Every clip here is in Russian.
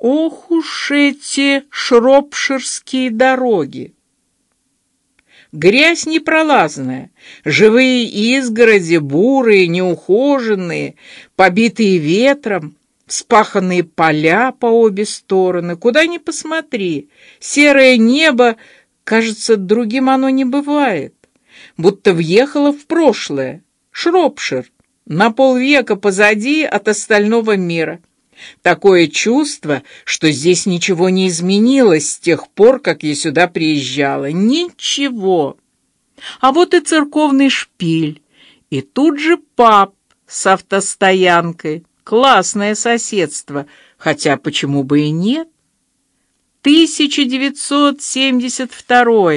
Ох уж эти шропширские дороги! Грязь непролазная, живые изгороди, бурые, неухоженные, побитые ветром, вспаханные поля по обе стороны. Куда ни посмотри, серое небо, кажется, другим оно не бывает, будто въехало в прошлое. Шропшир на полвека позади от остального мира. Такое чувство, что здесь ничего не изменилось с тех пор, как я сюда приезжала. Ничего. А вот и церковный шпиль, и тут же паб с автостоянкой. Классное соседство, хотя почему бы и нет? 1972.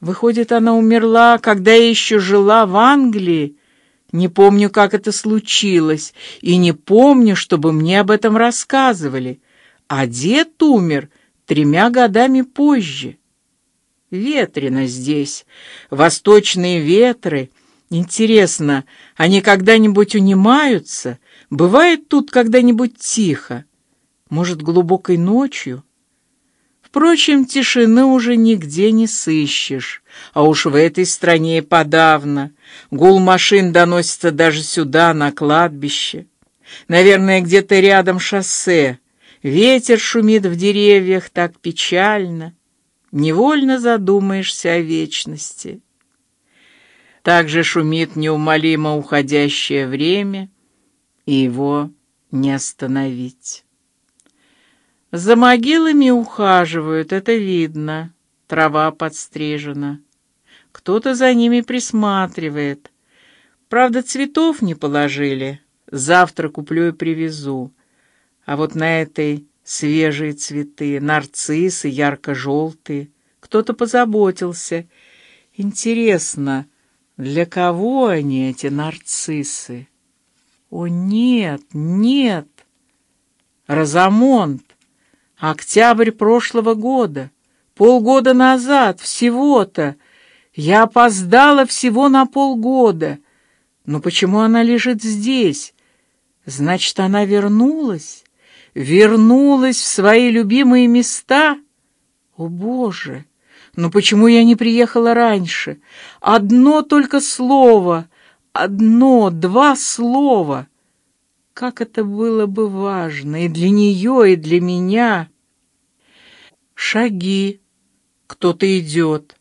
Выходит, она умерла, когда я еще жила в Англии. Не помню, как это случилось, и не помню, чтобы мне об этом рассказывали. А дед умер тремя годами позже. Ветрено здесь, восточные ветры. Интересно, они когда-нибудь унимаются? Бывает тут когда-нибудь тихо? Может, глубокой ночью? Впрочем, тишины уже нигде не сыщешь, а уж в этой стране подавно. Гул машин доносится даже сюда, на кладбище. Наверное, где-то рядом шоссе. Ветер шумит в деревьях так печально. Невольно задумаешься о вечности. Также шумит неумолимо уходящее время, и его не остановить. За могилами ухаживают, это видно. Трава подстрижена. Кто-то за ними присматривает. Правда, цветов не положили. Завтра куплю и привезу. А вот на этой свежие цветы, нарциссы ярко-желтые. Кто-то позаботился. Интересно, для кого они эти нарциссы? О нет, нет. Розамонт. Октябрь прошлого года, полгода назад, всего-то. Я опоздала всего на полгода. Но почему она лежит здесь? Значит, она вернулась? Вернулась в свои любимые места? О, Боже! Но почему я не приехала раньше? Одно только слово, одно, два слова. Как это было бы важно и для нее, и для меня. Шаги. Кто-то идет.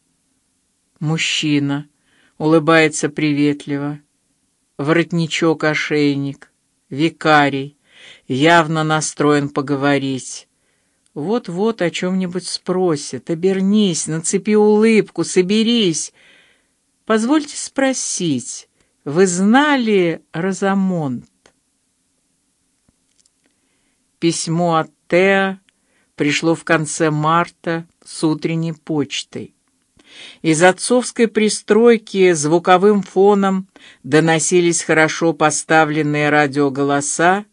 Мужчина. Улыбается приветливо. Воротничок-ошейник. Викарий. Явно настроен поговорить. Вот-вот о чем-нибудь спросит. Обернись, нацепи улыбку, соберись. Позвольте спросить, вы знали Розамонт? Письмо от Теа пришло в конце марта с утренней почтой. Из отцовской пристройки звуковым фоном доносились хорошо поставленные радиоголоса,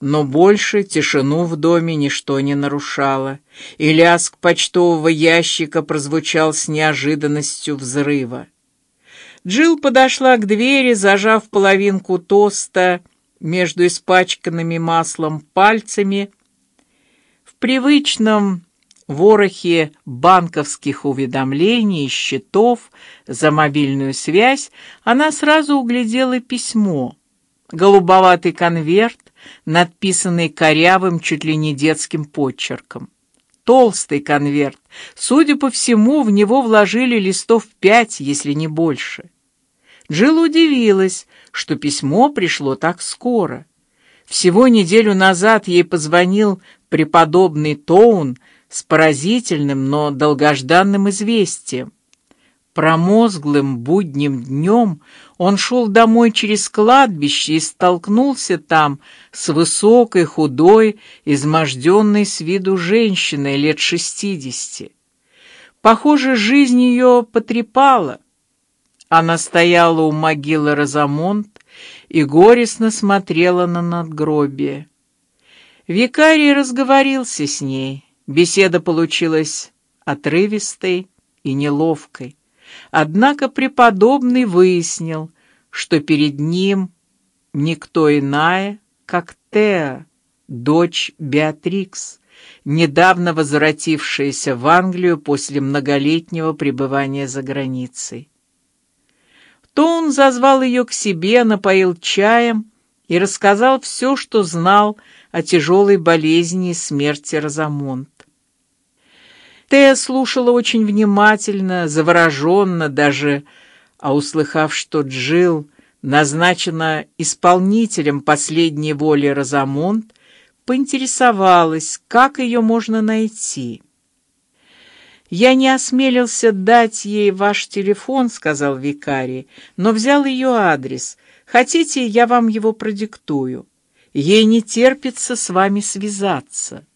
но больше тишину в доме ничто не нарушало, и лязг почтового ящика прозвучал с неожиданностью взрыва. Джилл подошла к двери, зажав половинку тоста между испачканными маслом пальцами в привычном ворохе банковских уведомлений и счетов за мобильную связь она сразу углядела письмо, голубоватый конверт, надписанный корявым, чуть ли не детским почерком. Толстый конверт. Судя по всему, в него вложили листов пять, если не больше. Джилл удивилась, что письмо пришло так скоро. Всего неделю назад ей позвонил преподобный Тоун с поразительным, но долгожданным известием. Промозглым будним днем он шел домой через кладбище и столкнулся там с высокой, худой, изможденной с виду женщиной лет шестидесяти. Похоже, жизнь ее потрепала. Она стояла у могилы Розамонт и горестно смотрела на надгробие. Викарий разговорился с ней. Беседа получилась отрывистой и неловкой. Однако преподобный выяснил, что перед ним никто иная, как Теа, дочь Беатрикс, недавно возвратившаяся в Англию после многолетнего пребывания за границей. То он зазвал ее к себе, напоил чаем и рассказал все, что знал о тяжелой болезни и смерти Розамонт. Тея слушала очень внимательно, завороженно даже, а услыхав, что Джил назначена исполнителем последней воли Розамонт, поинтересовалась, как ее можно найти. Я не осмелился дать ей ваш телефон, сказал викарий, но взял ее адрес. Хотите, я вам его продиктую? Ей не терпится с вами связаться.